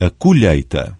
a colheita.